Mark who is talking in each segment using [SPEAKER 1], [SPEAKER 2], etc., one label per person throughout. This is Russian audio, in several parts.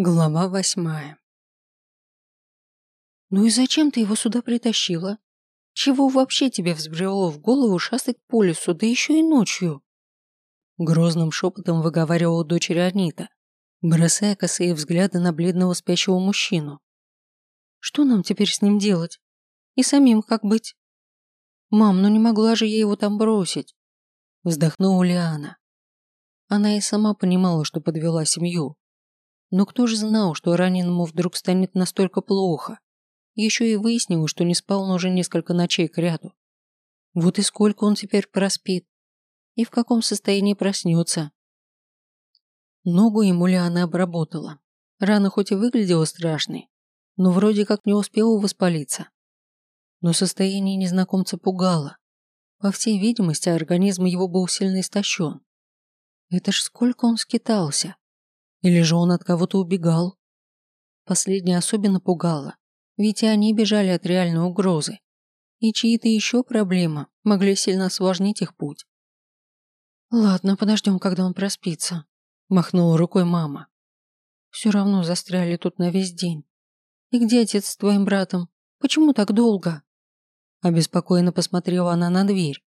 [SPEAKER 1] Глава восьмая. «Ну и зачем ты его сюда притащила? Чего вообще тебе взбрело в голову шастать по лесу, да еще и ночью?» Грозным шепотом выговаривала дочери Анита, бросая косые взгляды на бледного спящего мужчину. «Что нам теперь с ним делать? И самим как быть?» «Мам, ну не могла же я его там бросить?» Вздохнула Лиана. Она и сама понимала, что подвела семью. Но кто же знал, что раненому вдруг станет настолько плохо? Еще и выяснилось, что не спал он уже несколько ночей к ряду. Вот и сколько он теперь проспит? И в каком состоянии проснется? Ногу ему Лиана обработала. Рана хоть и выглядела страшной, но вроде как не успела воспалиться. Но состояние незнакомца пугало. По всей видимости, организм его был сильно истощен. Это ж сколько он скитался. Или же он от кого-то убегал? Последнее особенно пугало, ведь и они бежали от реальной угрозы. И чьи-то еще проблемы могли сильно осложнить их путь. «Ладно, подождем, когда он проспится», – махнула рукой мама. «Все равно застряли тут на весь день. И где отец с твоим братом? Почему так долго?» Обеспокоенно посмотрела она на дверь.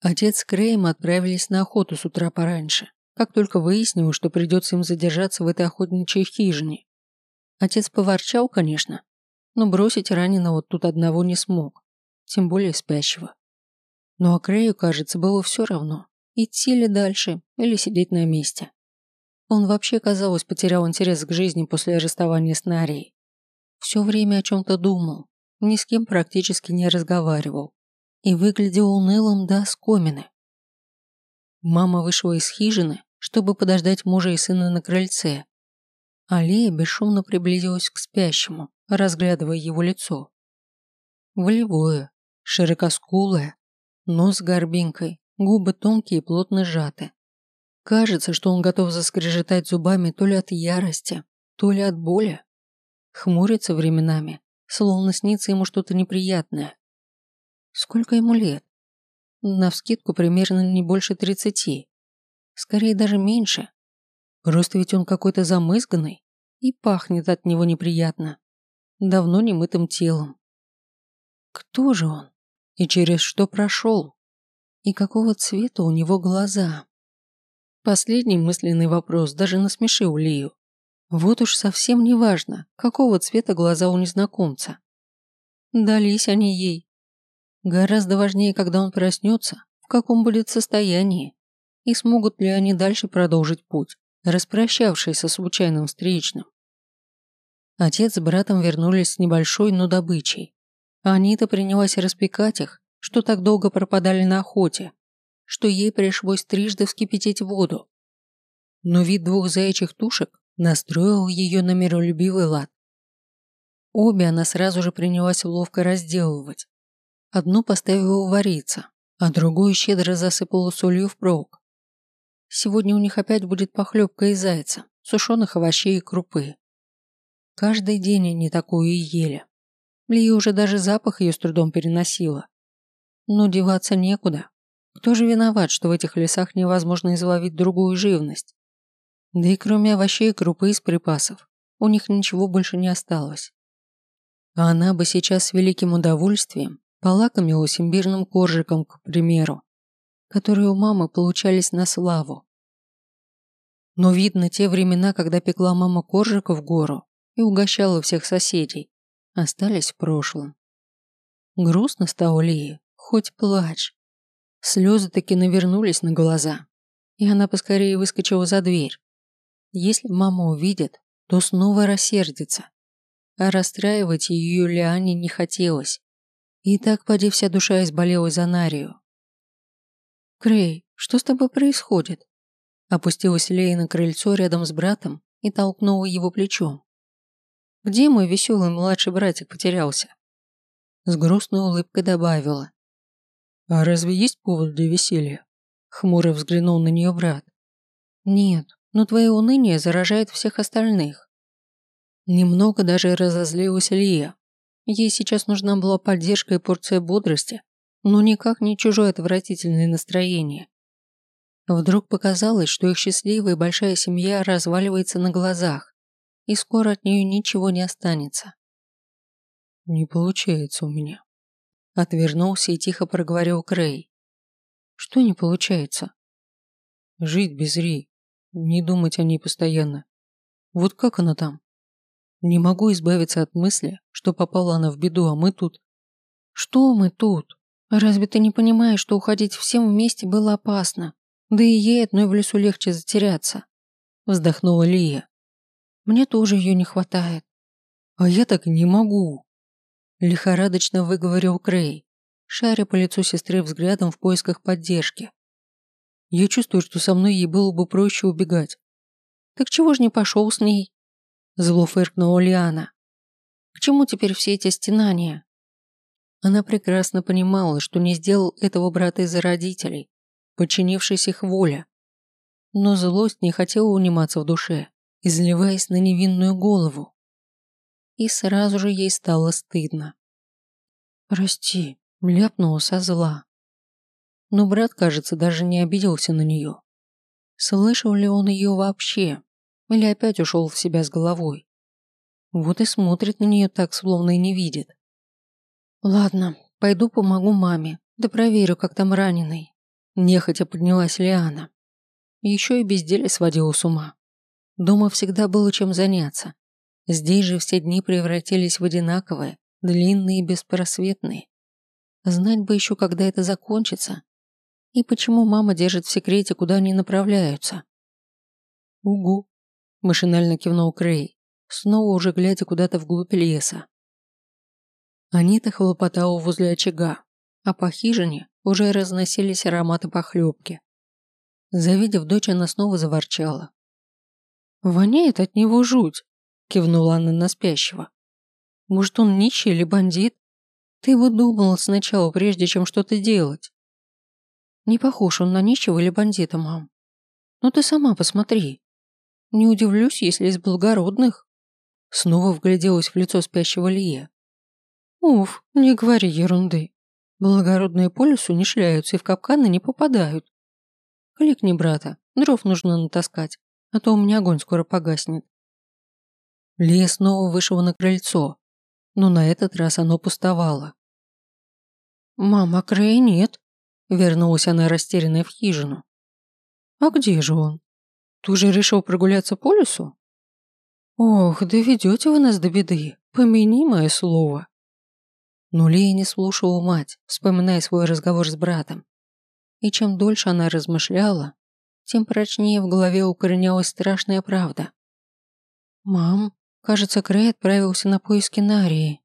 [SPEAKER 1] Отец с Крэем отправились на охоту с утра пораньше, как только выяснилось, что придется им задержаться в этой охотничьей хижине. Отец поворчал, конечно, но бросить раненого тут одного не смог, тем более спящего. Но ну, а Крею, кажется, было все равно, идти ли дальше или сидеть на месте. Он вообще, казалось, потерял интерес к жизни после расставания с Нарией. Все время о чем-то думал, ни с кем практически не разговаривал и выглядел унылым до скомины. Мама вышла из хижины, чтобы подождать мужа и сына на крыльце. Алия бесшумно приблизилась к спящему, разглядывая его лицо. Волевое, широкоскулое, нос горбинкой, губы тонкие и плотно сжаты. Кажется, что он готов заскрежетать зубами то ли от ярости, то ли от боли. Хмурится временами, словно снится ему что-то неприятное. Сколько ему лет? Навскидку примерно не больше тридцати. Скорее даже меньше. Просто ведь он какой-то замызганный и пахнет от него неприятно. Давно немытым телом. Кто же он? И через что прошел? И какого цвета у него глаза? Последний мысленный вопрос даже насмешил Лию. Вот уж совсем не важно, какого цвета глаза у незнакомца. Дались они ей. Гораздо важнее, когда он проснется, в каком будет состоянии, и смогут ли они дальше продолжить путь, распрощавшись со случайным встречным. Отец с братом вернулись с небольшой, но добычей. Анита принялась распекать их, что так долго пропадали на охоте, что ей пришлось трижды вскипятить воду. Но вид двух заячьих тушек настроил ее на миролюбивый лад. Обе она сразу же принялась ловко разделывать. Одну поставила вариться, а другую щедро засыпала солью впрок. Сегодня у них опять будет похлебка из зайца, сушеных овощей и крупы. Каждый день они такую и ели. Лия уже даже запах ее с трудом переносила. Но деваться некуда. Кто же виноват, что в этих лесах невозможно изловить другую живность? Да и кроме овощей и крупы из припасов, у них ничего больше не осталось. А она бы сейчас с великим удовольствием полакомилась имбирным коржиком, к примеру, которые у мамы получались на славу. Но видно, те времена, когда пекла мама коржика в гору и угощала всех соседей, остались в прошлом. Грустно стало Лии, хоть плачь. Слезы таки навернулись на глаза, и она поскорее выскочила за дверь. Если мама увидит, то снова рассердится. А расстраивать ее Лиане не хотелось. И так поди вся душа изболела за Нарию. «Крей, что с тобой происходит?» Опустилась Лея на крыльцо рядом с братом и толкнула его плечом. «Где мой веселый младший братик потерялся?» С грустной улыбкой добавила. «А разве есть повод для веселья?» Хмуро взглянул на нее брат. «Нет, но твое уныние заражает всех остальных. Немного даже разозлилась Лия. Ей сейчас нужна была поддержка и порция бодрости, но никак не чужое отвратительное настроение. Вдруг показалось, что их счастливая большая семья разваливается на глазах. и скоро от нее ничего не останется.
[SPEAKER 2] «Не получается у меня», —
[SPEAKER 1] отвернулся и тихо проговорил Крей. «Что не получается?»
[SPEAKER 2] «Жить без Ри, не думать о ней постоянно. Вот как она там? Не могу избавиться от мысли, что попала она в беду, а мы тут...»
[SPEAKER 1] «Что мы тут? Разве ты не понимаешь, что уходить всем вместе было опасно? Да и ей одной в лесу легче затеряться?» Вздохнула Лия. «Мне тоже ее не хватает».
[SPEAKER 2] «А я так не могу»,
[SPEAKER 1] Лихорадочно выговорил Крей, шаря по лицу сестры взглядом в поисках поддержки.
[SPEAKER 2] Я чувствую, что со мной ей было бы проще убегать.
[SPEAKER 1] Так чего ж не пошел с ней? Зло фыркнула Лиана. К чему теперь все эти стенания? Она прекрасно понимала, что не сделал этого брата из-за родителей, подчинившись их воле. Но злость не хотела униматься в душе, изливаясь на невинную голову и сразу же ей стало стыдно. «Прости», — ляпнула со зла. Но брат, кажется, даже не обиделся на нее. Слышал ли он ее вообще? Или опять ушел в себя с головой? Вот и смотрит на нее так, словно и не видит. «Ладно, пойду помогу маме, да проверю, как там раненый». Нехотя поднялась Лиана. Еще и безделие сводила с ума. Дома всегда было чем заняться. Здесь же все дни превратились в одинаковые, длинные и беспросветные. Знать бы еще, когда это закончится. И почему мама держит в секрете, куда они направляются.
[SPEAKER 2] «Угу», – машинально кивнул Крей, снова уже глядя куда-то вглубь леса.
[SPEAKER 1] Анита хлопотала возле очага, а по хижине уже разносились ароматы похлебки. Завидев дочь, она снова заворчала. «Воняет от него жуть!» Кивнула она на спящего. Может, он нищий или бандит? Ты бы думала сначала, прежде чем что-то делать. Не похож он на нищего или бандита, мам. Ну ты сама посмотри. Не удивлюсь, если из благородных. Снова вгляделась в лицо спящего Лия. Уф, не говори ерунды. Благородные по лесу не шляются и в капканы не попадают. Кликни брата, дров нужно натаскать, а то у меня огонь скоро погаснет. Лия снова вышел на крыльцо, но на этот раз оно пустовало. «Мама, Крей нет», — вернулась она растерянная в хижину. «А где же он? Ты уже решил прогуляться по лесу?» «Ох, доведете вы нас до беды, помяни мое слово». Но Лия не слушала мать, вспоминая свой разговор с братом. И чем дольше она размышляла, тем прочнее в голове укоренялась страшная правда. «Мам, Кажется, Крей отправился на поиски Нарии.